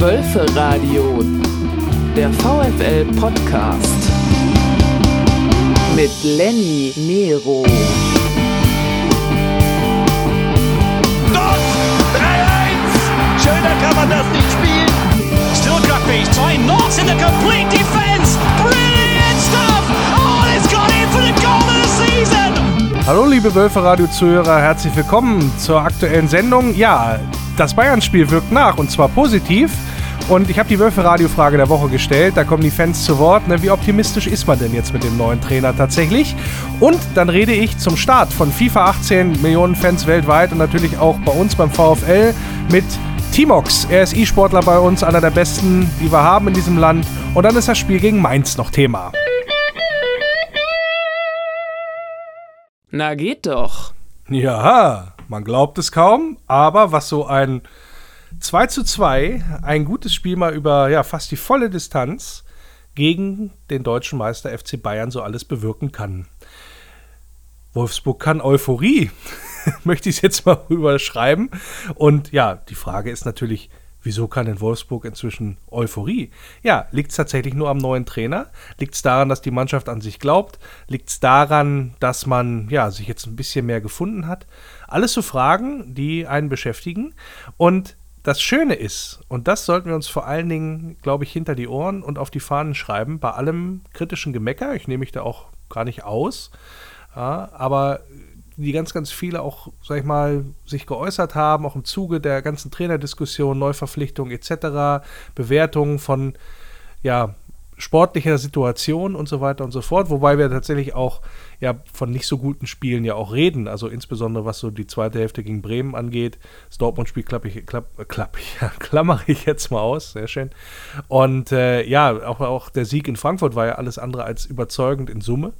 Wölfe Radio, der VfL Podcast mit Lenny Nero. Dort 3-1! Schöner kann man das nicht spielen. Stuttgart beats zwei Knots in the complete defense. Brilliant stuff. Oh, it's gone in for the goal of the season. Hallo liebe Wölfe Radio Zuhörer, herzlich willkommen zur aktuellen Sendung. Ja, das Bayern-Spiel wirkt nach und zwar positiv. Und ich habe die Wölfe-Radio-Frage der Woche gestellt. Da kommen die Fans zu Wort. Ne? Wie optimistisch ist man denn jetzt mit dem neuen Trainer tatsächlich? Und dann rede ich zum Start von FIFA 18 Millionen Fans weltweit und natürlich auch bei uns beim VfL mit Timox. Er ist E-Sportler bei uns, einer der besten, die wir haben in diesem Land. Und dann ist das Spiel gegen Mainz noch Thema. Na geht doch. Ja, man glaubt es kaum, aber was so ein 2 zu 2, ein gutes Spiel mal über ja, fast die volle Distanz gegen den deutschen Meister FC Bayern so alles bewirken kann. Wolfsburg kann Euphorie, möchte ich es jetzt mal überschreiben. Und ja, die Frage ist natürlich, wieso kann in Wolfsburg inzwischen Euphorie? Ja, liegt es tatsächlich nur am neuen Trainer? Liegt es daran, dass die Mannschaft an sich glaubt? Liegt es daran, dass man ja, sich jetzt ein bisschen mehr gefunden hat? Alles so Fragen, die einen beschäftigen. Und das Schöne ist, und das sollten wir uns vor allen Dingen, glaube ich, hinter die Ohren und auf die Fahnen schreiben, bei allem kritischen Gemecker, ich nehme mich da auch gar nicht aus, ja, aber die ganz, ganz viele auch, sag ich mal, sich geäußert haben, auch im Zuge der ganzen Trainerdiskussion, Neuverpflichtung etc., Bewertungen von ja, sportlicher Situation und so weiter und so fort, wobei wir tatsächlich auch ja von nicht so guten Spielen ja auch reden, also insbesondere was so die zweite Hälfte gegen Bremen angeht. Das Dortmund-Spiel klappe ich, klapp, klapp ich, ja, klammere ich jetzt mal aus, sehr schön. Und äh, ja, auch, auch der Sieg in Frankfurt war ja alles andere als überzeugend in Summe.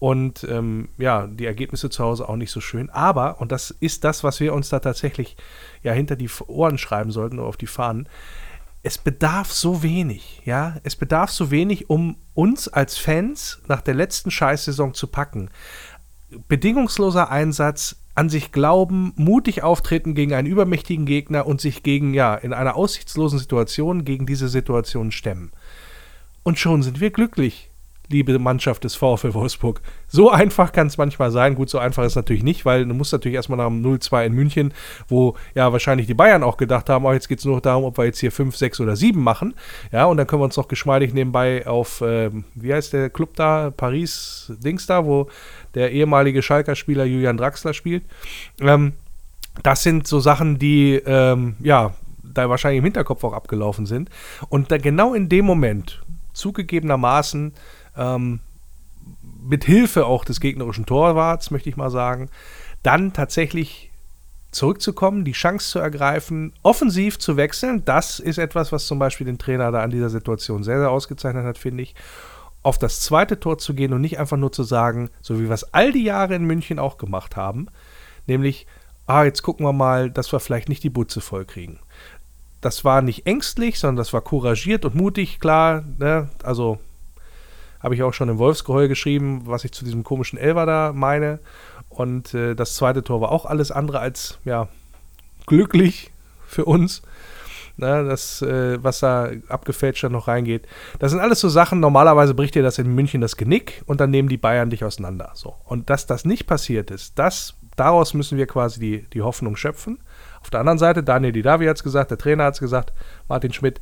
Und ähm, ja, die Ergebnisse zu Hause auch nicht so schön. Aber, und das ist das, was wir uns da tatsächlich ja hinter die Ohren schreiben sollten oder auf die Fahnen, es bedarf so wenig, ja, es bedarf so wenig, um uns als Fans nach der letzten Scheißsaison zu packen. Bedingungsloser Einsatz, an sich glauben, mutig auftreten gegen einen übermächtigen Gegner und sich gegen, ja, in einer aussichtslosen Situation gegen diese Situation stemmen. Und schon sind wir glücklich liebe Mannschaft des VfL Wolfsburg. So einfach kann es manchmal sein. Gut, so einfach ist es natürlich nicht, weil du musst natürlich erstmal nach dem 0-2 in München, wo ja wahrscheinlich die Bayern auch gedacht haben, oh, jetzt geht es nur darum, ob wir jetzt hier 5, 6 oder 7 machen. Ja, und dann können wir uns noch geschmeidig nebenbei auf, ähm, wie heißt der Club da, Paris, Dings da, wo der ehemalige Schalker-Spieler Julian Draxler spielt. Ähm, das sind so Sachen, die, ähm, ja, da wahrscheinlich im Hinterkopf auch abgelaufen sind. Und da genau in dem Moment, zugegebenermaßen, ähm, mit Hilfe auch des gegnerischen Torwarts, möchte ich mal sagen, dann tatsächlich zurückzukommen, die Chance zu ergreifen, offensiv zu wechseln. Das ist etwas, was zum Beispiel den Trainer da an dieser Situation sehr, sehr ausgezeichnet hat, finde ich. Auf das zweite Tor zu gehen und nicht einfach nur zu sagen, so wie wir es all die Jahre in München auch gemacht haben, nämlich, ah, jetzt gucken wir mal, dass wir vielleicht nicht die Butze voll kriegen. Das war nicht ängstlich, sondern das war couragiert und mutig, klar, ne? also habe ich auch schon im Wolfsgeheul geschrieben, was ich zu diesem komischen Elver da meine. Und äh, das zweite Tor war auch alles andere als ja, glücklich für uns. Na, das, äh, was da abgefälscht noch reingeht. Das sind alles so Sachen, normalerweise bricht dir das in München das Genick und dann nehmen die Bayern dich auseinander. So. Und dass das nicht passiert ist, das, daraus müssen wir quasi die, die Hoffnung schöpfen. Auf der anderen Seite, Daniel Didavi hat es gesagt, der Trainer hat es gesagt, Martin Schmidt,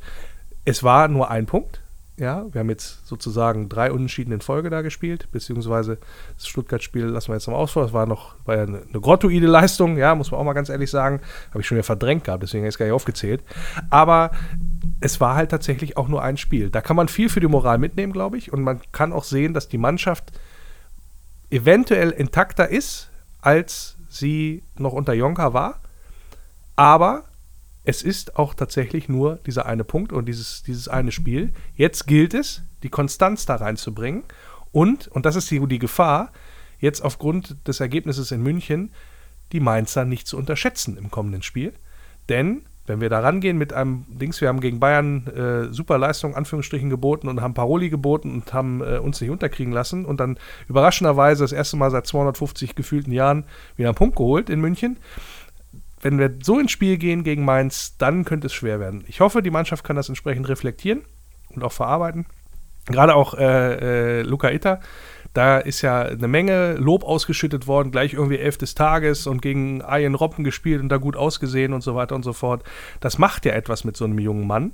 es war nur ein Punkt. Ja, wir haben jetzt sozusagen drei Unentschieden in Folge da gespielt, beziehungsweise das Stuttgart-Spiel lassen wir jetzt noch ausfallen. Das war noch war ja eine, eine grottoide Leistung, ja, muss man auch mal ganz ehrlich sagen. Habe ich schon wieder verdrängt gehabt, deswegen habe ich es gar nicht aufgezählt. Aber es war halt tatsächlich auch nur ein Spiel. Da kann man viel für die Moral mitnehmen, glaube ich. Und man kann auch sehen, dass die Mannschaft eventuell intakter ist, als sie noch unter Jonka war. Aber es ist auch tatsächlich nur dieser eine Punkt und dieses, dieses eine Spiel. Jetzt gilt es, die Konstanz da reinzubringen. Und, und das ist die, die Gefahr, jetzt aufgrund des Ergebnisses in München, die Mainzer nicht zu unterschätzen im kommenden Spiel. Denn wenn wir da rangehen mit einem Dings, wir haben gegen Bayern äh, super Anführungsstrichen, geboten und haben Paroli geboten und haben äh, uns nicht unterkriegen lassen und dann überraschenderweise das erste Mal seit 250 gefühlten Jahren wieder einen Punkt geholt in München wenn wir so ins Spiel gehen gegen Mainz, dann könnte es schwer werden. Ich hoffe, die Mannschaft kann das entsprechend reflektieren und auch verarbeiten. Gerade auch äh, äh, Luca Itter, da ist ja eine Menge Lob ausgeschüttet worden, gleich irgendwie elf des Tages und gegen Ian Robben gespielt und da gut ausgesehen und so weiter und so fort. Das macht ja etwas mit so einem jungen Mann.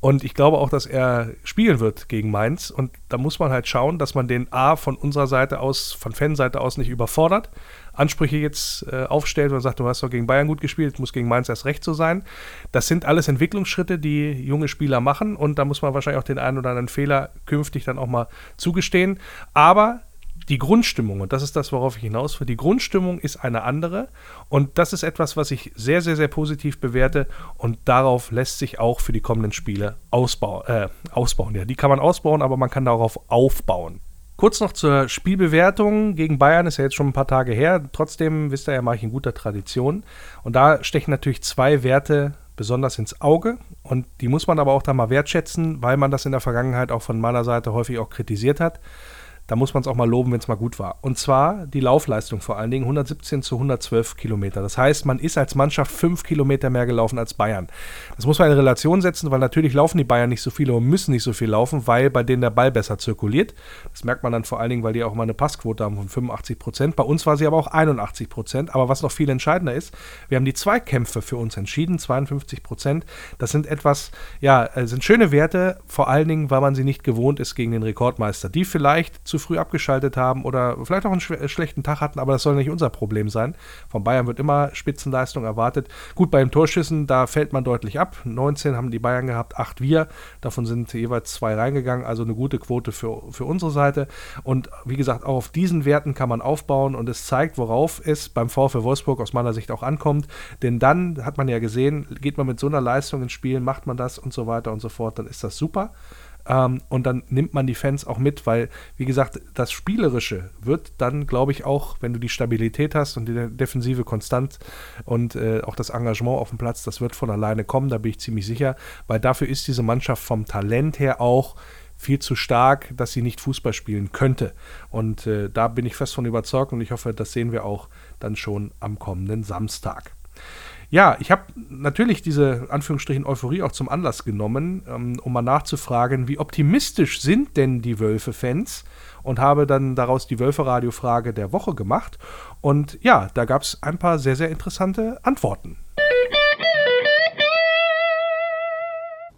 Und ich glaube auch, dass er spielen wird gegen Mainz. Und da muss man halt schauen, dass man den A von unserer Seite aus, von Fanseite aus nicht überfordert. Ansprüche jetzt äh, aufstellt und sagt, du hast doch gegen Bayern gut gespielt, muss gegen Mainz erst recht so sein. Das sind alles Entwicklungsschritte, die junge Spieler machen. Und da muss man wahrscheinlich auch den einen oder anderen Fehler künftig dann auch mal zugestehen. Aber die Grundstimmung, und das ist das, worauf ich hinaus will, die Grundstimmung ist eine andere und das ist etwas, was ich sehr, sehr, sehr positiv bewerte und darauf lässt sich auch für die kommenden Spiele ausbau äh, ausbauen. Ja, die kann man ausbauen, aber man kann darauf aufbauen. Kurz noch zur Spielbewertung gegen Bayern, ist ja jetzt schon ein paar Tage her. Trotzdem, wisst ihr ja, mache ich in guter Tradition. Und da stechen natürlich zwei Werte besonders ins Auge. Und die muss man aber auch da mal wertschätzen, weil man das in der Vergangenheit auch von meiner Seite häufig auch kritisiert hat da muss man es auch mal loben, wenn es mal gut war. Und zwar die Laufleistung vor allen Dingen 117 zu 112 Kilometer. Das heißt, man ist als Mannschaft fünf Kilometer mehr gelaufen als Bayern. Das muss man in Relation setzen, weil natürlich laufen die Bayern nicht so viele und müssen nicht so viel laufen, weil bei denen der Ball besser zirkuliert. Das merkt man dann vor allen Dingen, weil die auch mal eine Passquote haben von 85 Prozent. Bei uns war sie aber auch 81 Prozent. Aber was noch viel entscheidender ist, wir haben die Zweikämpfe für uns entschieden, 52 Prozent. Das sind etwas, ja, äh, sind schöne Werte, vor allen Dingen, weil man sie nicht gewohnt ist gegen den Rekordmeister, die vielleicht zu früh abgeschaltet haben oder vielleicht auch einen äh, schlechten Tag hatten, aber das soll nicht unser Problem sein. Von Bayern wird immer Spitzenleistung erwartet. Gut, bei den Torschüssen, da fällt man deutlich ab. 19 haben die Bayern gehabt, 8 wir. Davon sind jeweils zwei reingegangen, also eine gute Quote für, für unsere Seite. Und wie gesagt, auch auf diesen Werten kann man aufbauen und es zeigt, worauf es beim VfL Wolfsburg aus meiner Sicht auch ankommt. Denn dann hat man ja gesehen, geht man mit so einer Leistung ins Spiel, macht man das und so weiter und so fort, dann ist das super. Ähm, und dann nimmt man die Fans auch mit, weil, wie gesagt, das Spielerische wird dann, glaube ich, auch, wenn du die Stabilität hast und die Defensive konstant und äh, auch das Engagement auf dem Platz, das wird von alleine kommen, da bin ich ziemlich sicher, weil dafür ist diese Mannschaft vom Talent her auch viel zu stark, dass sie nicht Fußball spielen könnte. Und äh, da bin ich fest von überzeugt und ich hoffe, das sehen wir auch dann schon am kommenden Samstag. Ja, ich habe natürlich diese Anführungsstrichen Euphorie auch zum Anlass genommen, ähm, um mal nachzufragen, wie optimistisch sind denn die Wölfe-Fans? Und habe dann daraus die Wölfe-Radio-Frage der Woche gemacht. Und ja, da gab es ein paar sehr, sehr interessante Antworten.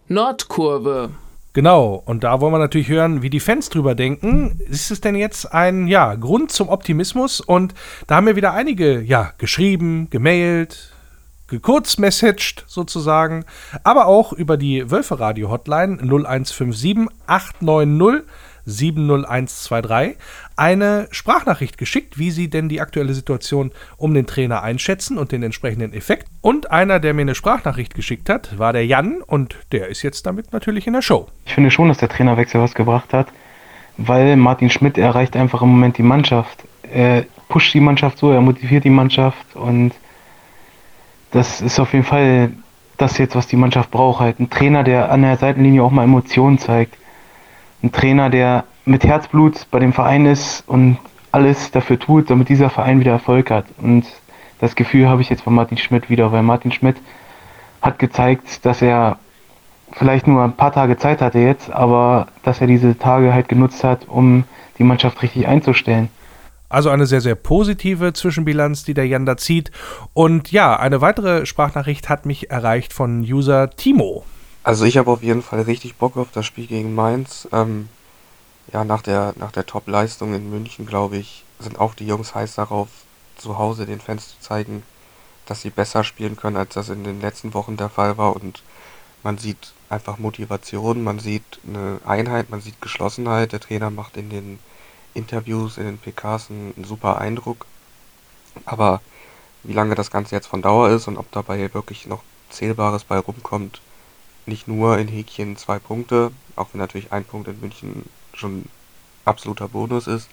Nordkurve. Genau, und da wollen wir natürlich hören, wie die Fans drüber denken. Ist es denn jetzt ein ja, Grund zum Optimismus? Und da haben mir wieder einige ja, geschrieben, gemailt, gekurzmessaged sozusagen, aber auch über die Wölfe-Radio-Hotline 0157 890 70123 eine Sprachnachricht geschickt, wie sie denn die aktuelle Situation um den Trainer einschätzen und den entsprechenden Effekt. Und einer, der mir eine Sprachnachricht geschickt hat, war der Jan und der ist jetzt damit natürlich in der Show. Ich finde schon, dass der Trainerwechsel was gebracht hat, weil Martin Schmidt erreicht einfach im Moment die Mannschaft. Er pusht die Mannschaft so, er motiviert die Mannschaft und das ist auf jeden Fall das jetzt, was die Mannschaft braucht. Halt ein Trainer, der an der Seitenlinie auch mal Emotionen zeigt. Ein Trainer, der mit Herzblut bei dem Verein ist und alles dafür tut, damit dieser Verein wieder Erfolg hat. Und das Gefühl habe ich jetzt von Martin Schmidt wieder, weil Martin Schmidt hat gezeigt, dass er vielleicht nur ein paar Tage Zeit hatte jetzt, aber dass er diese Tage halt genutzt hat, um die Mannschaft richtig einzustellen. Also eine sehr, sehr positive Zwischenbilanz, die der Jan da zieht. Und ja, eine weitere Sprachnachricht hat mich erreicht von User Timo. Also ich habe auf jeden Fall richtig Bock auf das Spiel gegen Mainz. Ähm, ja, nach der, nach der Top-Leistung in München, glaube ich, sind auch die Jungs heiß darauf, zu Hause den Fans zu zeigen, dass sie besser spielen können, als das in den letzten Wochen der Fall war. Und man sieht einfach Motivation, man sieht eine Einheit, man sieht Geschlossenheit. Der Trainer macht in den Interviews, in den PKs einen, einen super Eindruck. Aber wie lange das Ganze jetzt von Dauer ist und ob dabei wirklich noch Zählbares bei rumkommt, nicht nur in Häkchen zwei Punkte, auch wenn natürlich ein Punkt in München schon absoluter Bonus ist,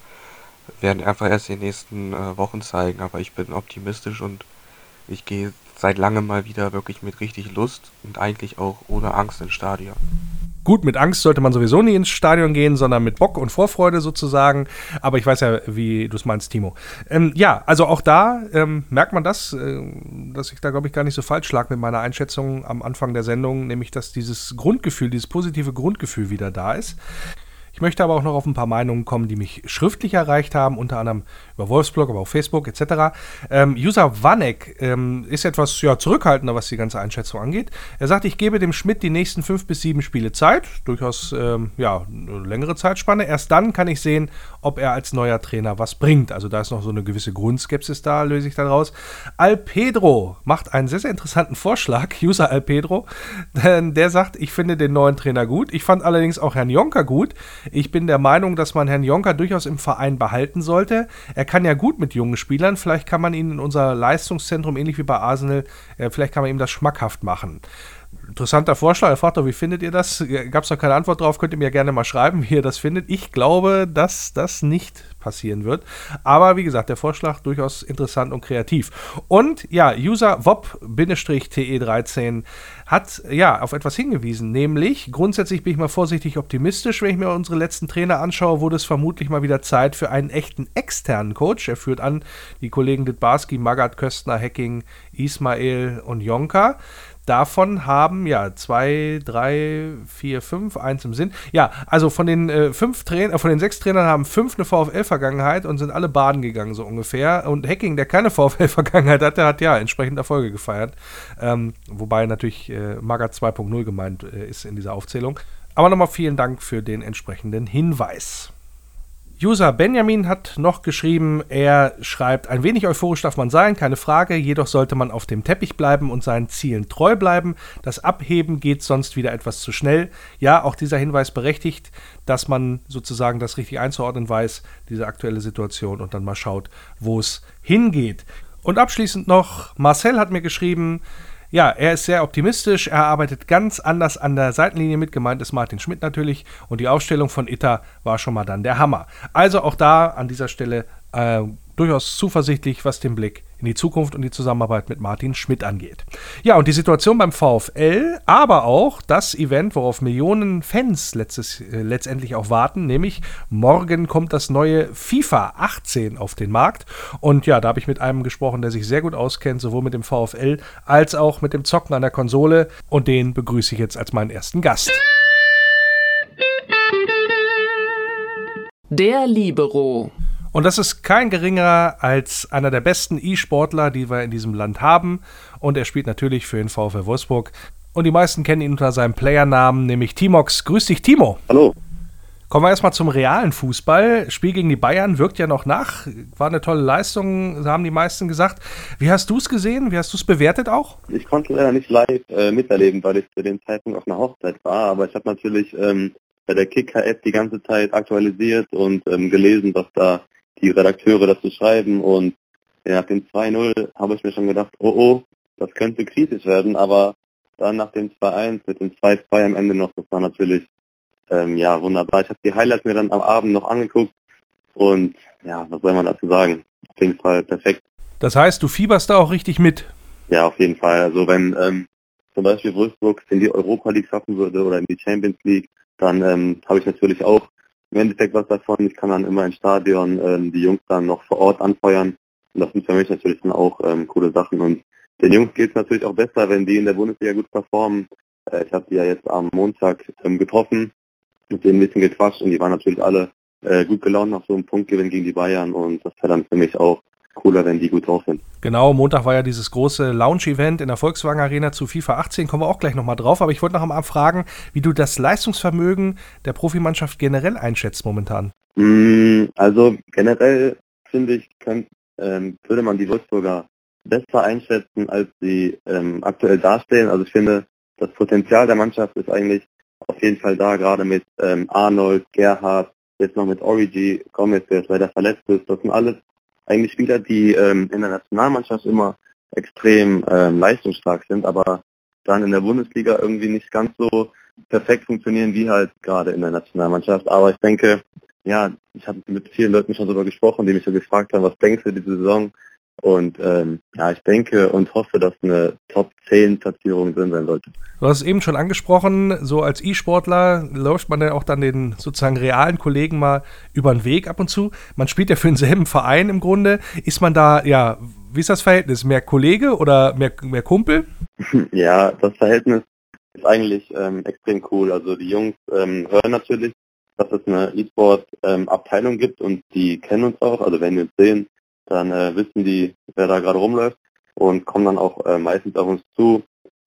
werden einfach erst in den nächsten äh, Wochen zeigen. Aber ich bin optimistisch und ich gehe seit langem mal wieder wirklich mit richtig Lust und eigentlich auch ohne Angst ins Stadion. Gut, mit Angst sollte man sowieso nie ins Stadion gehen, sondern mit Bock und Vorfreude sozusagen. Aber ich weiß ja, wie du es meinst, Timo. Ähm, ja, also auch da ähm, merkt man das, äh, dass ich da, glaube ich, gar nicht so falsch lag mit meiner Einschätzung am Anfang der Sendung, nämlich, dass dieses Grundgefühl, dieses positive Grundgefühl wieder da ist. Ich möchte aber auch noch auf ein paar Meinungen kommen, die mich schriftlich erreicht haben, unter anderem über Wolfsblog, aber auch Facebook etc. Ähm, User Vanek ähm, ist etwas ja, zurückhaltender, was die ganze Einschätzung angeht. Er sagt, ich gebe dem Schmidt die nächsten fünf bis sieben Spiele Zeit, durchaus ähm, ja, eine längere Zeitspanne. Erst dann kann ich sehen, ob er als neuer Trainer was bringt. Also da ist noch so eine gewisse Grundskepsis da, löse ich daraus. Alpedro macht einen sehr, sehr interessanten Vorschlag, User Alpedro, denn der sagt, ich finde den neuen Trainer gut. Ich fand allerdings auch Herrn Jonker gut. Ich bin der Meinung, dass man Herrn Jonker durchaus im Verein behalten sollte. Er kann ja gut mit jungen Spielern. Vielleicht kann man ihn in unser Leistungszentrum, ähnlich wie bei Arsenal, äh, vielleicht kann man ihm das schmackhaft machen. Interessanter Vorschlag. Herr Vater, wie findet ihr das? Gab es noch keine Antwort drauf? Könnt ihr mir gerne mal schreiben, wie ihr das findet. Ich glaube, dass das nicht passieren wird. Aber wie gesagt, der Vorschlag durchaus interessant und kreativ. Und ja, User WOP-TE13 hat ja auf etwas hingewiesen, nämlich grundsätzlich bin ich mal vorsichtig optimistisch, wenn ich mir unsere letzten Trainer anschaue, wurde es vermutlich mal wieder Zeit für einen echten externen Coach. Er führt an die Kollegen Ditbarski, Magath, Köstner, Hacking, Ismail und Jonka. Davon haben ja zwei, drei, vier, fünf, eins im Sinn. Ja, also von den äh, fünf Trainern, äh, von den sechs Trainern haben fünf eine VfL-Vergangenheit und sind alle baden gegangen, so ungefähr. Und Hacking, der keine VfL-Vergangenheit hat, der hat ja entsprechend Erfolge gefeiert. Ähm, wobei natürlich äh, Maga 2.0 gemeint äh, ist in dieser Aufzählung. Aber nochmal vielen Dank für den entsprechenden Hinweis. User Benjamin hat noch geschrieben, er schreibt, ein wenig euphorisch darf man sein, keine Frage, jedoch sollte man auf dem Teppich bleiben und seinen Zielen treu bleiben. Das Abheben geht sonst wieder etwas zu schnell. Ja, auch dieser Hinweis berechtigt, dass man sozusagen das richtig einzuordnen weiß, diese aktuelle Situation und dann mal schaut, wo es hingeht. Und abschließend noch, Marcel hat mir geschrieben, ja, er ist sehr optimistisch. Er arbeitet ganz anders an der Seitenlinie mit. Gemeint ist Martin Schmidt natürlich. Und die Aufstellung von Itter war schon mal dann der Hammer. Also auch da an dieser Stelle äh, durchaus zuversichtlich, was den Blick in die Zukunft und die Zusammenarbeit mit Martin Schmidt angeht. Ja, und die Situation beim VfL, aber auch das Event, worauf Millionen Fans letztes, äh, letztendlich auch warten, nämlich morgen kommt das neue FIFA 18 auf den Markt. Und ja, da habe ich mit einem gesprochen, der sich sehr gut auskennt, sowohl mit dem VfL als auch mit dem Zocken an der Konsole. Und den begrüße ich jetzt als meinen ersten Gast. Der Libero. Und das ist kein geringerer als einer der besten E-Sportler, die wir in diesem Land haben. Und er spielt natürlich für den VfL Wolfsburg. Und die meisten kennen ihn unter seinem Playernamen, nämlich Timox. Grüß dich, Timo. Hallo. Kommen wir erstmal zum realen Fußball. Spiel gegen die Bayern wirkt ja noch nach. War eine tolle Leistung, haben die meisten gesagt. Wie hast du es gesehen? Wie hast du es bewertet auch? Ich konnte leider nicht live äh, miterleben, weil ich zu dem Zeitpunkt auf einer Hochzeit war. Aber ich habe natürlich ähm, bei der Kicker-App die ganze Zeit aktualisiert und ähm, gelesen, was da die Redakteure dazu schreiben. Und nach dem 2-0 habe ich mir schon gedacht, oh oh, das könnte kritisch werden. Aber dann nach dem 2-1 mit dem 2-2 am Ende noch, das war natürlich ähm, ja wunderbar. Ich habe die Highlights mir dann am Abend noch angeguckt und ja, was soll man dazu sagen? Auf jeden Fall perfekt. Das heißt, du fieberst da auch richtig mit? Ja, auf jeden Fall. Also wenn ähm, zum Beispiel Wolfsburg in die Europa League schaffen würde oder in die Champions League, dann ähm, habe ich natürlich auch im Endeffekt was davon. Ich kann dann immer ins Stadion ähm, die Jungs dann noch vor Ort anfeuern. Und das sind für mich natürlich dann auch ähm, coole Sachen. Und den Jungs geht es natürlich auch besser, wenn die in der Bundesliga gut performen. Äh, ich habe die ja jetzt am Montag ähm, getroffen, mit denen ein bisschen gequatscht und die waren natürlich alle äh, gut gelaunt nach so einem Punktgewinn gegen die Bayern und das wäre dann für mich auch cooler, wenn die gut drauf sind. Genau, Montag war ja dieses große Lounge-Event in der Volkswagen Arena zu FIFA 18, kommen wir auch gleich nochmal drauf, aber ich wollte noch einmal fragen, wie du das Leistungsvermögen der Profimannschaft generell einschätzt momentan. Mm, also generell finde ich, könnt, ähm, würde man die Wolfsburger besser einschätzen, als sie ähm, aktuell darstellen. Also ich finde, das Potenzial der Mannschaft ist eigentlich auf jeden Fall da, gerade mit ähm, Arnold, Gerhard, jetzt noch mit Origi, Gomez, der jetzt leider verletzt ist. Das sind alles eigentlich Spieler, die ähm, in der Nationalmannschaft immer extrem ähm, leistungsstark sind, aber dann in der Bundesliga irgendwie nicht ganz so perfekt funktionieren wie halt gerade in der Nationalmannschaft. Aber ich denke, ja, ich habe mit vielen Leuten schon darüber gesprochen, die mich so gefragt haben, was denkst du diese Saison? Und ähm, ja, ich denke und hoffe, dass eine Top 10 Platzierung drin sein sollte. Du hast es eben schon angesprochen, so als E-Sportler läuft man ja auch dann den sozusagen realen Kollegen mal über den Weg ab und zu. Man spielt ja für denselben Verein im Grunde. Ist man da, ja, wie ist das Verhältnis? Mehr Kollege oder mehr, mehr Kumpel? Ja, das Verhältnis ist eigentlich ähm, extrem cool. Also die Jungs ähm, hören natürlich, dass es eine E-Sport-Abteilung ähm, gibt und die kennen uns auch. Also wenn wir uns sehen, dann äh, wissen die, wer da gerade rumläuft und kommen dann auch äh, meistens auf uns zu,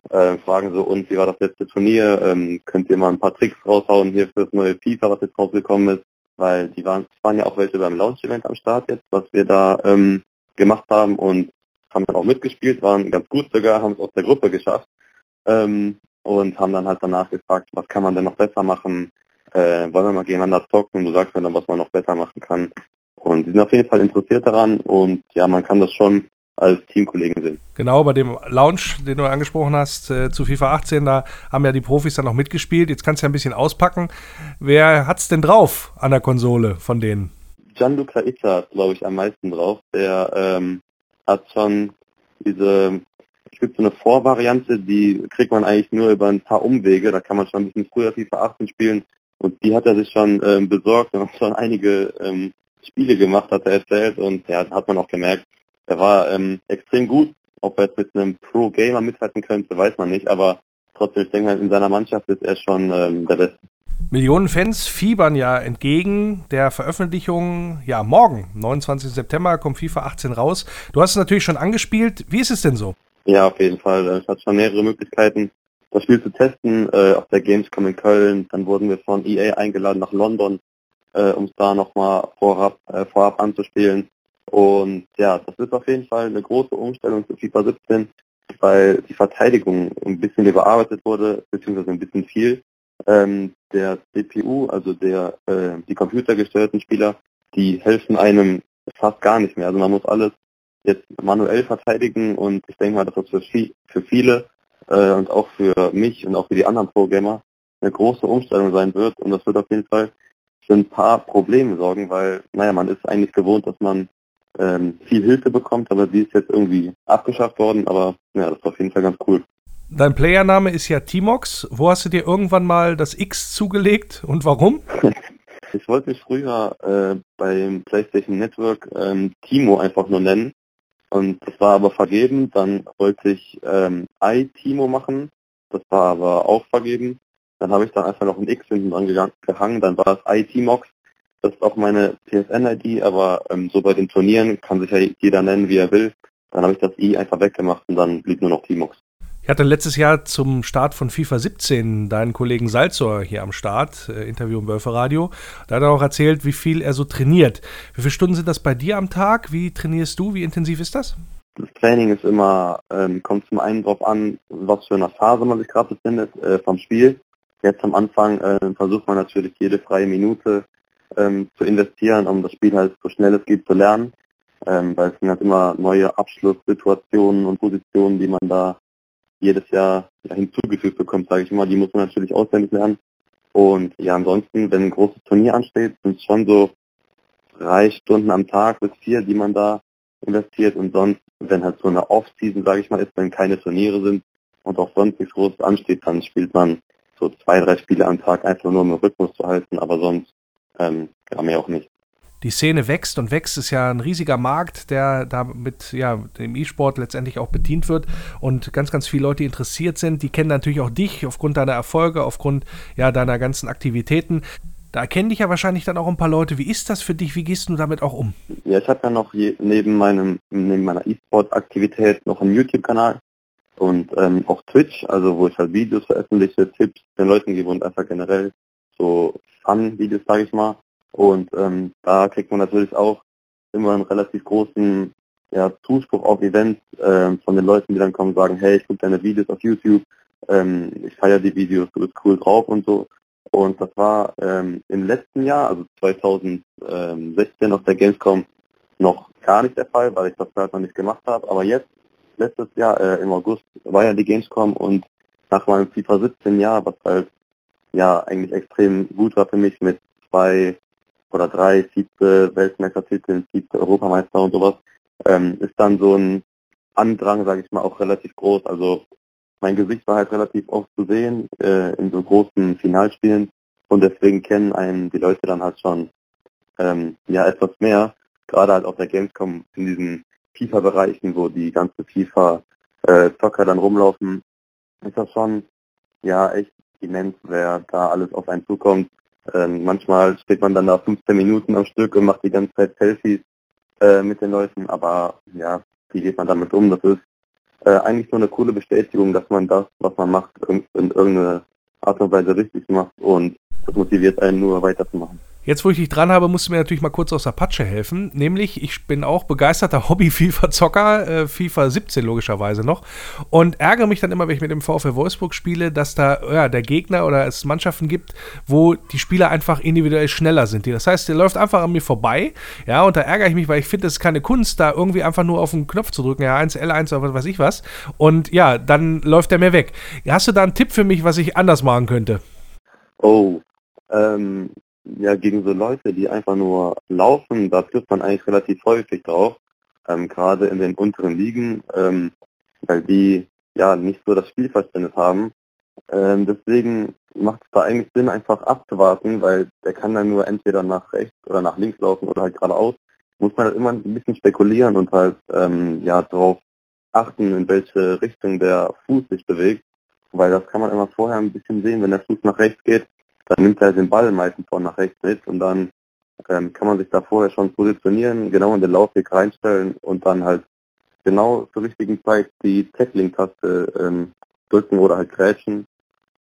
äh, fragen so, und wie war das letzte Turnier? Ähm, könnt ihr mal ein paar Tricks raushauen hier für das neue FIFA, was jetzt rausgekommen ist? Weil die waren, waren ja auch welche beim Launch-Event am Start jetzt, was wir da ähm, gemacht haben und haben dann auch mitgespielt, waren ganz gut sogar, haben es aus der Gruppe geschafft ähm, und haben dann halt danach gefragt, was kann man denn noch besser machen? Äh, wollen wir mal gegeneinander zocken? Und du sagst mir dann, was man noch besser machen kann. Und die sind auf jeden Fall interessiert daran und ja, man kann das schon als Teamkollegen sehen. Genau, bei dem Launch, den du angesprochen hast, äh, zu FIFA 18, da haben ja die Profis dann noch mitgespielt. Jetzt kannst du ja ein bisschen auspacken. Wer hat's denn drauf an der Konsole von denen? Gianluca Itza hat, glaube ich, am meisten drauf. Der ähm, hat schon diese, es gibt so eine Vorvariante, die kriegt man eigentlich nur über ein paar Umwege. Da kann man schon ein bisschen früher FIFA 18 spielen. Und die hat er sich schon ähm, besorgt und hat schon einige ähm, Spiele gemacht, hat er erzählt. Und ja, hat man auch gemerkt, er war ähm, extrem gut. Ob er jetzt mit einem Pro-Gamer mithalten könnte, weiß man nicht. Aber trotzdem, ich denke halt, in seiner Mannschaft ist er schon ähm, der Beste. Millionen Fans fiebern ja entgegen der Veröffentlichung. Ja, morgen, 29. September, kommt FIFA 18 raus. Du hast es natürlich schon angespielt. Wie ist es denn so? Ja, auf jeden Fall. Es hat schon mehrere Möglichkeiten, das Spiel zu testen. Äh, auf der Gamescom in Köln. Dann wurden wir von EA eingeladen nach London, äh, um es da nochmal vorab, äh, vorab anzuspielen. Und ja, das ist auf jeden Fall eine große Umstellung zu FIFA 17, weil die Verteidigung ein bisschen überarbeitet wurde, beziehungsweise ein bisschen viel. Ähm, der CPU, also der äh, die computergesteuerten Spieler, die helfen einem fast gar nicht mehr. Also man muss alles jetzt manuell verteidigen und ich denke mal, dass das für, viel, für viele äh, und auch für mich und auch für die anderen Pro-Gamer eine große Umstellung sein wird und das wird auf jeden Fall für ein paar Probleme sorgen, weil, naja, man ist eigentlich gewohnt, dass man ähm, viel Hilfe bekommt, aber die ist jetzt irgendwie abgeschafft worden, aber ja, das ist auf jeden Fall ganz cool. Dein Playername ist ja Timox. Wo hast du dir irgendwann mal das X zugelegt und warum? Ich wollte mich früher äh, beim PlayStation Network ähm, Timo einfach nur nennen. Und das war aber vergeben. Dann wollte ich ähm, iTimo machen. Das war aber auch vergeben. Dann habe ich dann einfach noch ein X hinten dran gehangen. Dann war es iTimox. Das ist auch meine PSN-ID, aber ähm, so bei den Turnieren kann sich ja jeder nennen, wie er will. Dann habe ich das I einfach weggemacht und dann blieb nur noch Timox. Ich hatte letztes Jahr zum Start von FIFA 17 deinen Kollegen Salzor hier am Start, äh, Interview im Wölferadio. Da hat er auch erzählt, wie viel er so trainiert. Wie viele Stunden sind das bei dir am Tag? Wie trainierst du? Wie intensiv ist das? Das Training ist immer, ähm, kommt zum einen darauf an, was für eine Phase man sich gerade befindet äh, vom Spiel. Jetzt am Anfang äh, versucht man natürlich jede freie Minute ähm, zu investieren, um das Spiel halt so schnell es geht zu lernen. Ähm, weil es sind halt immer neue Abschlusssituationen und Positionen, die man da jedes Jahr ja, hinzugefügt bekommt, sage ich mal. Die muss man natürlich auswendig lernen. Und ja, ansonsten, wenn ein großes Turnier ansteht, sind es schon so drei Stunden am Tag bis vier, die man da investiert. Und sonst, wenn halt so eine Off-Season, sage ich mal, ist, wenn keine Turniere sind und auch sonst nichts Großes ansteht, dann spielt man so zwei, drei Spiele am Tag einfach nur um den Rhythmus zu halten, aber sonst ähm, ja, mehr auch nicht die Szene wächst und wächst, ist ja ein riesiger Markt, der da mit ja, dem E-Sport letztendlich auch bedient wird und ganz, ganz viele Leute interessiert sind. Die kennen natürlich auch dich aufgrund deiner Erfolge, aufgrund ja, deiner ganzen Aktivitäten. Da erkennen dich ja wahrscheinlich dann auch ein paar Leute. Wie ist das für dich? Wie gehst du damit auch um? Ja, ich habe ja noch je, neben meinem neben meiner E-Sport-Aktivität noch einen YouTube-Kanal und ähm, auch Twitch, also wo ich halt Videos veröffentliche, Tipps den Leuten gebe und einfach generell so Fun-Videos, sage ich mal. Und ähm, da kriegt man natürlich auch immer einen relativ großen ja, Zuspruch auf Events ähm, von den Leuten, die dann kommen und sagen, hey, ich gucke deine Videos auf YouTube, ähm, ich feiere die Videos, du bist cool drauf und so. Und das war ähm, im letzten Jahr, also 2016 auf der Gamescom, noch gar nicht der Fall, weil ich das halt noch nicht gemacht habe. Aber jetzt, letztes Jahr äh, im August, war ja die Gamescom und nach meinem FIFA 17 Jahr, was halt ja eigentlich extrem gut war für mich mit zwei oder drei siebte Weltmeistertitel, siebte Europameister und sowas, ähm, ist dann so ein Andrang, sage ich mal, auch relativ groß. Also mein Gesicht war halt relativ oft zu sehen äh, in so großen Finalspielen und deswegen kennen einen die Leute dann halt schon ähm, ja etwas mehr, gerade halt auf der Gamescom in diesen FIFA-Bereichen, wo die ganze FIFA-Zocker dann rumlaufen, ist das schon ja echt immens, wer da alles auf einen zukommt. Ähm, manchmal steht man dann da 15 Minuten am Stück und macht die ganze Zeit Selfies äh, mit den Leuten, aber ja, wie geht man damit um? Das ist äh, eigentlich nur eine coole Bestätigung, dass man das, was man macht, in, in irgendeine Art und Weise richtig macht und das motiviert einen nur weiterzumachen. Jetzt, wo ich dich dran habe, musst du mir natürlich mal kurz aus der Patsche helfen. Nämlich, ich bin auch begeisterter Hobby-FIFA-Zocker, äh, FIFA 17 logischerweise noch, und ärgere mich dann immer, wenn ich mit dem VfL Wolfsburg spiele, dass da ja, der Gegner oder es Mannschaften gibt, wo die Spieler einfach individuell schneller sind. Das heißt, der läuft einfach an mir vorbei, ja, und da ärgere ich mich, weil ich finde, es ist keine Kunst, da irgendwie einfach nur auf den Knopf zu drücken, ja, 1 L1 oder was weiß ich was, und ja, dann läuft der mir weg. Hast du da einen Tipp für mich, was ich anders machen könnte? Oh, ähm, ja, gegen so Leute, die einfach nur laufen, da trifft man eigentlich relativ häufig drauf, ähm, gerade in den unteren Ligen, ähm, weil die ja nicht so das Spielverständnis haben. Ähm, deswegen macht es da eigentlich Sinn, einfach abzuwarten, weil der kann dann nur entweder nach rechts oder nach links laufen oder halt geradeaus. Muss man halt immer ein bisschen spekulieren und halt ähm, ja darauf achten, in welche Richtung der Fuß sich bewegt, weil das kann man immer vorher ein bisschen sehen, wenn der Fuß nach rechts geht, dann nimmt er den Ball meistens von nach rechts mit und dann ähm, kann man sich da vorher schon positionieren, genau in den Laufweg reinstellen und dann halt genau zur richtigen Zeit die Tackling-Taste ähm, drücken oder halt grätschen.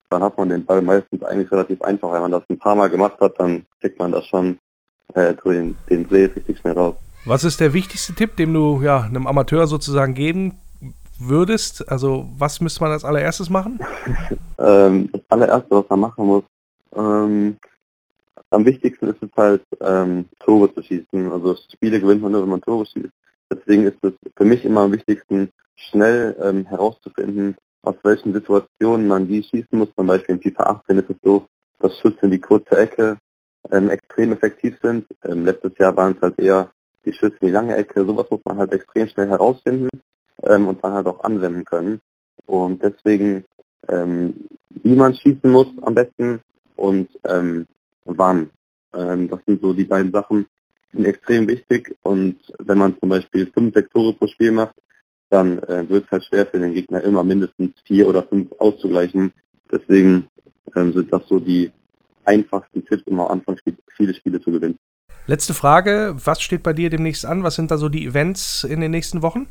Dann hat man den Ball meistens eigentlich relativ einfach. Wenn man das ein paar Mal gemacht hat, dann kriegt man das schon äh, den, den Dreh richtig schnell raus. Was ist der wichtigste Tipp, den du ja einem Amateur sozusagen geben würdest? Also was müsste man als allererstes machen? ähm, das allererste, was man machen muss, ähm, am wichtigsten ist es halt, ähm, Tore zu schießen. Also Spiele gewinnt man nur, wenn man Tore schießt. Deswegen ist es für mich immer am wichtigsten, schnell ähm, herauszufinden, aus welchen Situationen man wie schießen muss. Zum Beispiel in FIFA 18 ist es so, dass Schüsse in die kurze Ecke ähm, extrem effektiv sind. Ähm, letztes Jahr waren es halt eher die Schüsse in die lange Ecke. Sowas muss man halt extrem schnell herausfinden ähm, und dann halt auch anwenden können. Und deswegen, ähm, wie man schießen muss am besten, und ähm, wann. Ähm, das sind so die beiden Sachen, die sind extrem wichtig und wenn man zum Beispiel fünf, sechs Tore pro Spiel macht, dann äh, wird es halt schwer für den Gegner immer mindestens vier oder fünf auszugleichen. Deswegen ähm, sind das so die einfachsten Tipps, um am Anfang viele Spiele zu gewinnen. Letzte Frage, was steht bei dir demnächst an? Was sind da so die Events in den nächsten Wochen?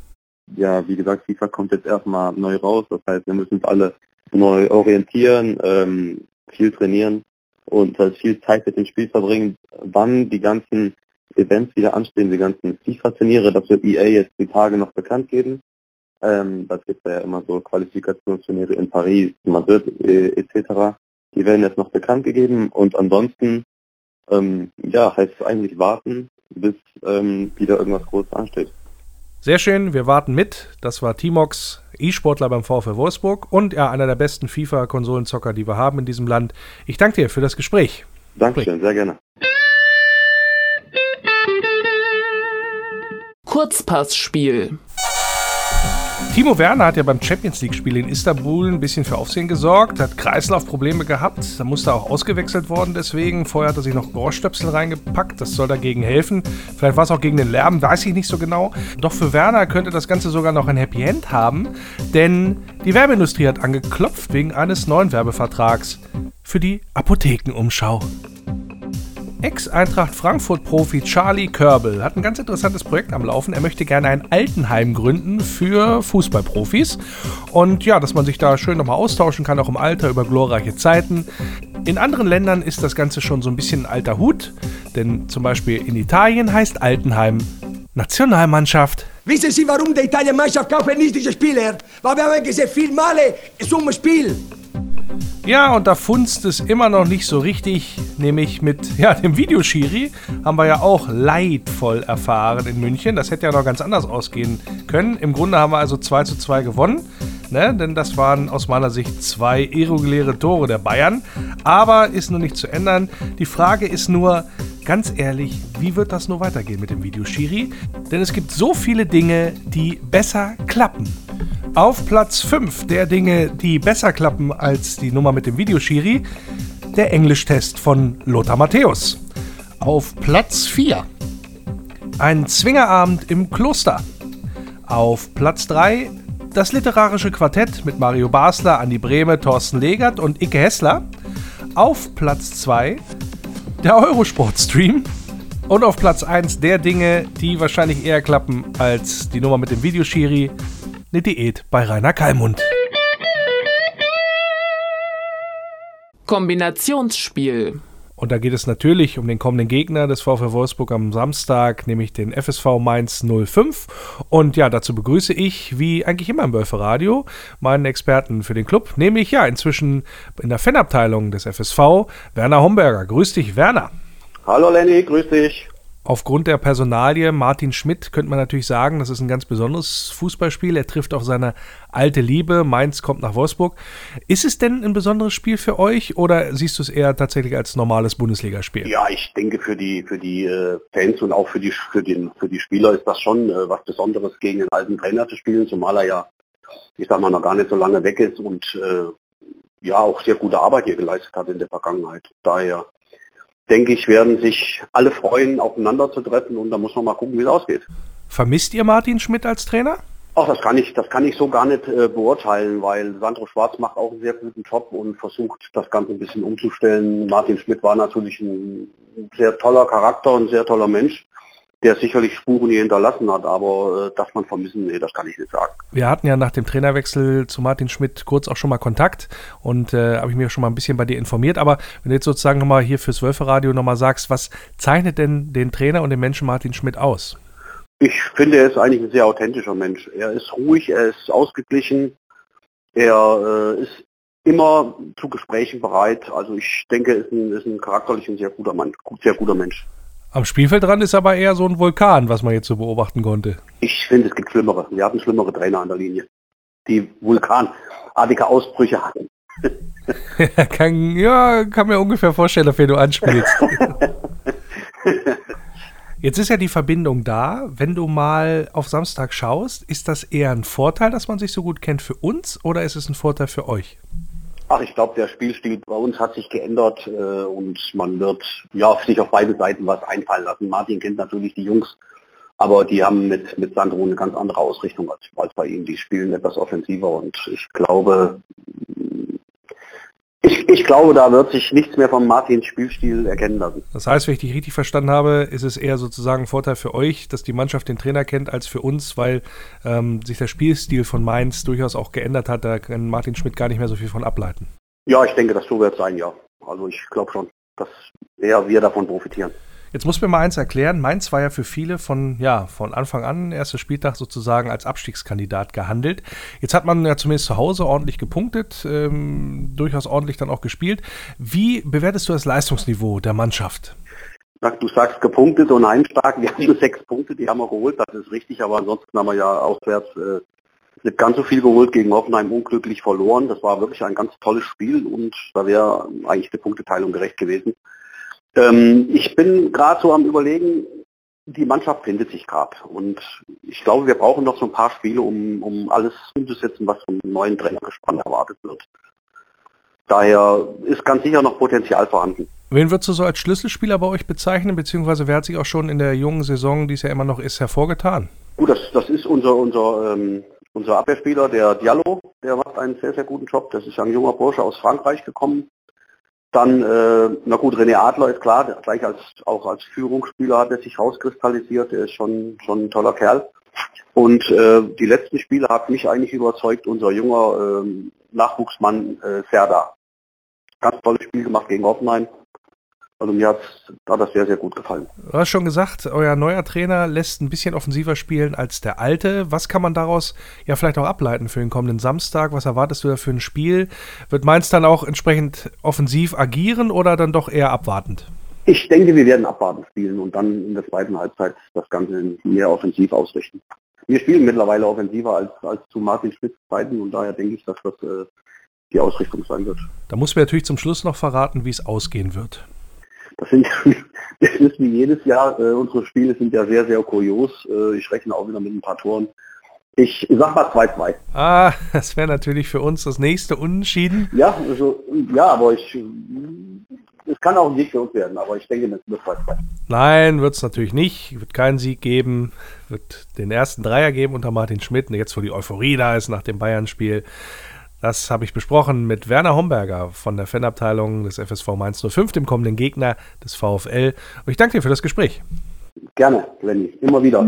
Ja, wie gesagt, FIFA kommt jetzt erstmal neu raus. Das heißt, wir müssen uns alle neu orientieren, ähm, viel trainieren und halt viel Zeit mit dem Spiel verbringen. Wann die ganzen Events wieder anstehen, die ganzen FIFA-Turniere, das wird EA jetzt die Tage noch bekannt geben. Ähm, das gibt ja immer so Qualifikationsturniere in Paris, Madrid äh, etc. Die werden jetzt noch bekannt gegeben und ansonsten ähm, ja, heißt es eigentlich warten, bis ähm, wieder irgendwas Großes ansteht. Sehr schön, wir warten mit. Das war Timox, E-Sportler beim VfL Wolfsburg und ja, einer der besten FIFA-Konsolenzocker, die wir haben in diesem Land. Ich danke dir für das Gespräch. Dankeschön, sehr gerne. Kurzpassspiel. Timo Werner hat ja beim Champions League-Spiel in Istanbul ein bisschen für Aufsehen gesorgt, hat Kreislaufprobleme gehabt, da musste auch ausgewechselt worden deswegen. Vorher hat er sich noch Rohrstöpsel reingepackt, das soll dagegen helfen. Vielleicht war es auch gegen den Lärm, weiß ich nicht so genau. Doch für Werner könnte das Ganze sogar noch ein Happy End haben, denn die Werbeindustrie hat angeklopft wegen eines neuen Werbevertrags für die Apothekenumschau. Ex-Eintracht Frankfurt-Profi Charlie Körbel hat ein ganz interessantes Projekt am Laufen. Er möchte gerne ein Altenheim gründen für Fußballprofis. Und ja, dass man sich da schön nochmal austauschen kann, auch im Alter über glorreiche Zeiten. In anderen Ländern ist das Ganze schon so ein bisschen ein alter Hut, denn zum Beispiel in Italien heißt Altenheim Nationalmannschaft. Wissen Sie, warum die Italien-Mannschaft kaufen nicht diese Spieler? Weil wir haben gesehen, viel Male zum Spiel. Ja, und da funzt es immer noch nicht so richtig, nämlich mit ja, dem Videoschiri haben wir ja auch leidvoll erfahren in München. Das hätte ja noch ganz anders ausgehen können. Im Grunde haben wir also 2 zu 2 gewonnen, ne? denn das waren aus meiner Sicht zwei irreguläre Tore der Bayern. Aber ist nur nicht zu ändern. Die Frage ist nur, ganz ehrlich, wie wird das nur weitergehen mit dem Videoschiri? Denn es gibt so viele Dinge, die besser klappen. Auf Platz 5 der Dinge, die besser klappen als die Nummer mit dem Videoschiri, der Englischtest von Lothar Matthäus. Auf Platz 4 ein Zwingerabend im Kloster. Auf Platz 3 das literarische Quartett mit Mario Basler, Andi Brehme, Thorsten Legert und Icke Hessler. Auf Platz 2 der Eurosport-Stream. Und auf Platz 1 der Dinge, die wahrscheinlich eher klappen als die Nummer mit dem Videoschiri, eine Diät bei Rainer Kallmund. Kombinationsspiel. Und da geht es natürlich um den kommenden Gegner des VfL Wolfsburg am Samstag, nämlich den FSV Mainz 05. Und ja, dazu begrüße ich, wie eigentlich immer im Wölfe Radio, meinen Experten für den Club, nämlich ja inzwischen in der Fanabteilung des FSV, Werner Homberger. Grüß dich, Werner. Hallo Lenny, grüß dich. Aufgrund der Personalie Martin Schmidt könnte man natürlich sagen, das ist ein ganz besonderes Fußballspiel. Er trifft auf seine alte Liebe. Mainz kommt nach Wolfsburg. Ist es denn ein besonderes Spiel für euch oder siehst du es eher tatsächlich als normales Bundesligaspiel? Ja, ich denke für die für die äh, Fans und auch für die für den für die Spieler ist das schon äh, was Besonderes gegen einen alten Trainer zu spielen, zumal er ja, ich sag mal, noch gar nicht so lange weg ist und äh, ja auch sehr gute Arbeit hier geleistet hat in der Vergangenheit. Daher denke ich, werden sich alle freuen, aufeinander zu treffen und da muss man mal gucken, wie es ausgeht. Vermisst ihr Martin Schmidt als Trainer? Ach, das kann ich, das kann ich so gar nicht äh, beurteilen, weil Sandro Schwarz macht auch einen sehr guten Job und versucht, das Ganze ein bisschen umzustellen. Martin Schmidt war natürlich ein sehr toller Charakter, ein sehr toller Mensch der sicherlich Spuren hier hinterlassen hat, aber äh, dass man vermissen, nee, das kann ich nicht sagen. Wir hatten ja nach dem Trainerwechsel zu Martin Schmidt kurz auch schon mal Kontakt und äh, habe ich mir schon mal ein bisschen bei dir informiert, aber wenn du jetzt sozusagen nochmal hier fürs Wölferadio nochmal sagst, was zeichnet denn den Trainer und den Menschen Martin Schmidt aus? Ich finde, er ist eigentlich ein sehr authentischer Mensch. Er ist ruhig, er ist ausgeglichen, er äh, ist immer zu Gesprächen bereit. Also ich denke, er ist ein, ist ein charakterlich ein sehr guter Mann, sehr guter Mensch. Am Spielfeldrand ist aber eher so ein Vulkan, was man jetzt so beobachten konnte. Ich finde, es gibt schlimmere. Wir hatten schlimmere Trainer an der Linie, die vulkanartige Ausbrüche hatten. kann, ja, kann mir ungefähr vorstellen, auf wen du anspielst. Jetzt ist ja die Verbindung da. Wenn du mal auf Samstag schaust, ist das eher ein Vorteil, dass man sich so gut kennt für uns oder ist es ein Vorteil für euch? Ach, ich glaube, der Spielstil bei uns hat sich geändert äh, und man wird ja sich auf beide Seiten was einfallen lassen. Martin kennt natürlich die Jungs, aber die haben mit, mit Sandro eine ganz andere Ausrichtung als, als bei ihm. Die spielen etwas offensiver und ich glaube, ich, ich glaube, da wird sich nichts mehr vom Martins Spielstil erkennen lassen. Das heißt, wenn ich dich richtig verstanden habe, ist es eher sozusagen ein Vorteil für euch, dass die Mannschaft den Trainer kennt, als für uns, weil ähm, sich der Spielstil von Mainz durchaus auch geändert hat. Da kann Martin Schmidt gar nicht mehr so viel von ableiten. Ja, ich denke, das so wird sein, ja. Also ich glaube schon, dass eher wir davon profitieren. Jetzt muss mir mal eins erklären. Mainz war ja für viele von, ja, von Anfang an, erster Spieltag sozusagen als Abstiegskandidat gehandelt. Jetzt hat man ja zumindest zu Hause ordentlich gepunktet, ähm, durchaus ordentlich dann auch gespielt. Wie bewertest du das Leistungsniveau der Mannschaft? Du sagst gepunktet und heimstark. Wir haben nur sechs Punkte, die haben wir geholt, das ist richtig, aber ansonsten haben wir ja auswärts äh, nicht ganz so viel geholt, gegen Hoffenheim unglücklich verloren. Das war wirklich ein ganz tolles Spiel und da wäre eigentlich die Punkteteilung gerecht gewesen. Ähm, ich bin gerade so am überlegen, die Mannschaft findet sich gerade und ich glaube, wir brauchen noch so ein paar Spiele, um, um alles umzusetzen, was vom neuen Trainergespann erwartet wird. Daher ist ganz sicher noch Potenzial vorhanden. Wen würdest du so als Schlüsselspieler bei euch bezeichnen, beziehungsweise wer hat sich auch schon in der jungen Saison, die es ja immer noch ist, hervorgetan? Gut, das, das ist unser, unser, ähm, unser Abwehrspieler, der Diallo, der macht einen sehr, sehr guten Job. Das ist ein junger Bursche aus Frankreich gekommen, dann, äh, na gut, René Adler ist klar, gleich als auch als Führungsspieler hat er sich rauskristallisiert, er ist schon, schon ein toller Kerl. Und äh, die letzten Spiele hat mich eigentlich überzeugt, unser junger äh, Nachwuchsmann äh, Serda. Ganz tolles Spiel gemacht gegen Hoffenheim. Also mir hat das sehr, sehr gut gefallen. Du hast schon gesagt, euer neuer Trainer lässt ein bisschen offensiver spielen als der alte. Was kann man daraus ja vielleicht auch ableiten für den kommenden Samstag? Was erwartest du da für ein Spiel? Wird Mainz dann auch entsprechend offensiv agieren oder dann doch eher abwartend? Ich denke, wir werden abwartend spielen und dann in der zweiten Halbzeit das Ganze mehr offensiv ausrichten. Wir spielen mittlerweile offensiver als, als zu Martin Schmitz Zeiten und daher denke ich, dass das äh, die Ausrichtung sein wird. Da muss mir natürlich zum Schluss noch verraten, wie es ausgehen wird. Das sind das ist wie jedes Jahr. Äh, unsere Spiele sind ja sehr, sehr kurios. Äh, ich rechne auch wieder mit ein paar Toren. Ich sag mal 2-2. Ah, das wäre natürlich für uns das nächste Unentschieden. Ja, also, ja, aber ich. Es kann auch ein Sieg für uns werden, aber ich denke, es wird 2-2. Nein, wird es natürlich nicht. Wird keinen Sieg geben. Wird den ersten Dreier geben unter Martin Schmidt. Jetzt, wo die Euphorie da ist nach dem Bayern-Spiel. Das habe ich besprochen mit Werner Homberger von der Fanabteilung des FSV Mainz 05, dem kommenden Gegner des VfL. Und ich danke dir für das Gespräch. Gerne, Lenny. Immer wieder.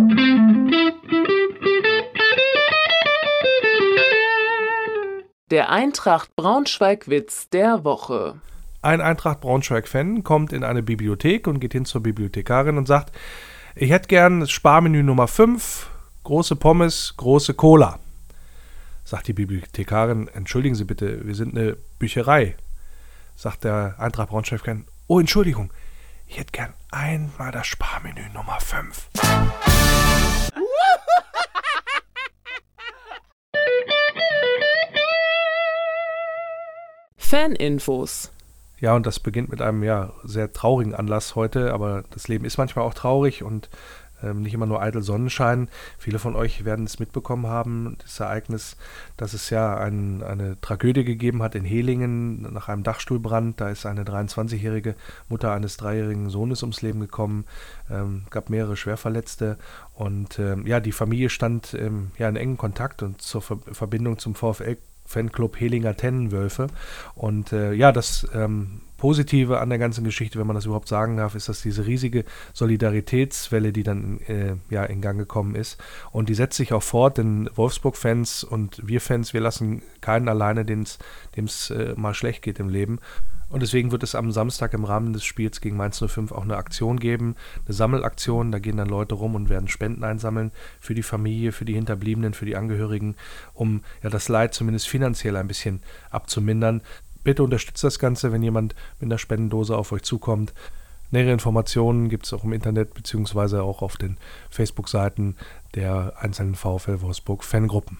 Der Eintracht Braunschweig-Witz der Woche. Ein Eintracht Braunschweig-Fan kommt in eine Bibliothek und geht hin zur Bibliothekarin und sagt, ich hätte gern das Sparmenü Nummer 5, große Pommes, große Cola. Sagt die Bibliothekarin, entschuldigen Sie bitte, wir sind eine Bücherei. Sagt der Eintracht Braunschweig-Fan, oh Entschuldigung, ich hätte gern einmal das Sparmenü Nummer 5. Faninfos. Ja, und das beginnt mit einem ja sehr traurigen Anlass heute, aber das Leben ist manchmal auch traurig und ähm, nicht immer nur eitel Sonnenschein. Viele von euch werden es mitbekommen haben, das Ereignis, dass es ja ein, eine Tragödie gegeben hat in Helingen nach einem Dachstuhlbrand. Da ist eine 23-jährige Mutter eines dreijährigen Sohnes ums Leben gekommen, ähm, gab mehrere Schwerverletzte und ähm, ja, die Familie stand ähm, ja in engen Kontakt und zur Ver Verbindung zum VfL Fanclub Helinger Tennenwölfe. Und äh, ja, das ähm, Positive an der ganzen Geschichte, wenn man das überhaupt sagen darf, ist, dass diese riesige Solidaritätswelle, die dann äh, ja in Gang gekommen ist, und die setzt sich auch fort, denn Wolfsburg-Fans und wir Fans, wir lassen keinen alleine, dem es äh, mal schlecht geht im Leben. Und deswegen wird es am Samstag im Rahmen des Spiels gegen Mainz 05 auch eine Aktion geben, eine Sammelaktion. Da gehen dann Leute rum und werden Spenden einsammeln für die Familie, für die Hinterbliebenen, für die Angehörigen, um ja das Leid zumindest finanziell ein bisschen abzumindern. Bitte unterstützt das Ganze, wenn jemand mit einer Spendendose auf euch zukommt. Nähere Informationen gibt es auch im Internet beziehungsweise auch auf den Facebook-Seiten der einzelnen VfL Wolfsburg Fangruppen.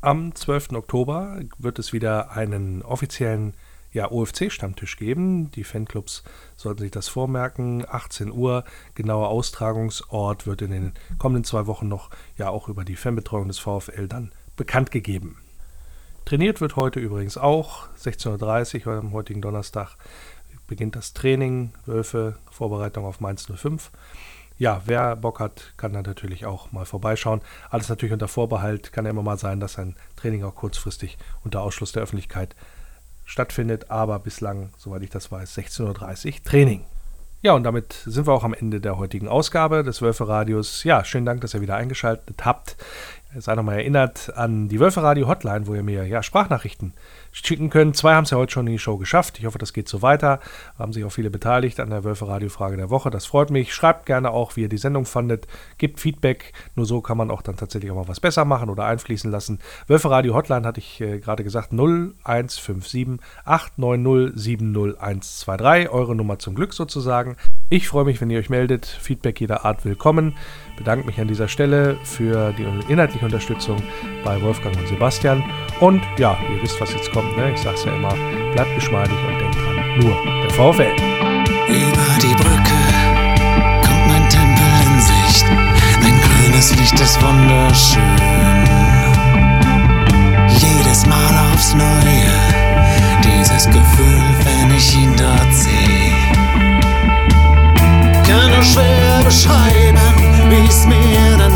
Am 12. Oktober wird es wieder einen offiziellen ja, OFC-Stammtisch geben. Die Fanclubs sollten sich das vormerken. 18 Uhr, genauer Austragungsort wird in den kommenden zwei Wochen noch ja auch über die Fanbetreuung des VfL dann bekannt gegeben. Trainiert wird heute übrigens auch. 16.30 Uhr am heutigen Donnerstag beginnt das Training. Wölfe, Vorbereitung auf Mainz 05. Ja, wer Bock hat, kann da natürlich auch mal vorbeischauen. Alles natürlich unter Vorbehalt. Kann ja immer mal sein, dass ein Training auch kurzfristig unter Ausschluss der Öffentlichkeit stattfindet, aber bislang, soweit ich das weiß, 16.30 Uhr Training. Ja, und damit sind wir auch am Ende der heutigen Ausgabe des Wölfe Radios. Ja, schönen Dank, dass ihr wieder eingeschaltet habt. Sei nochmal erinnert an die Wölfe Radio Hotline, wo ihr mir ja Sprachnachrichten schicken könnt. Zwei haben es ja heute schon in die Show geschafft. Ich hoffe, das geht so weiter. Haben sich auch viele beteiligt an der Wölfe Radio Frage der Woche. Das freut mich. Schreibt gerne auch, wie ihr die Sendung fandet. Gebt Feedback. Nur so kann man auch dann tatsächlich auch mal was besser machen oder einfließen lassen. Wölfe Radio Hotline hatte ich äh, gerade gesagt 0157 890 70123. Eure Nummer zum Glück sozusagen. Ich freue mich, wenn ihr euch meldet. Feedback jeder Art willkommen. Bedanke mich an dieser Stelle für die inhaltliche Unterstützung bei Wolfgang und Sebastian. Und ja, ihr wisst, was jetzt kommt. Ne? Ich sag's ja immer, bleibt geschmeidig und denkt dran, nur der VfL. Über die Brücke kommt mein Tempel in Sicht. Ein grünes Licht ist wunderschön. Jedes Mal aufs Neue, dieses Gefühl, wenn ich ihn dort sehe. Kann nur schwer beschreiben, wie es mir dann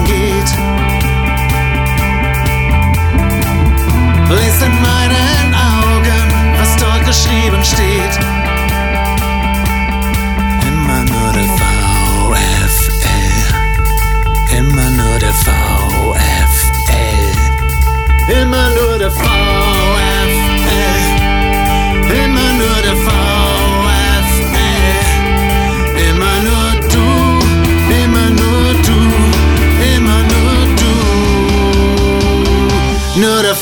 Lies in meinen Augen, was dort geschrieben steht. Immer nur der VfL. Immer nur der VfL. Immer nur der VfL. Immer nur der VfL.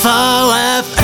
Du. Nur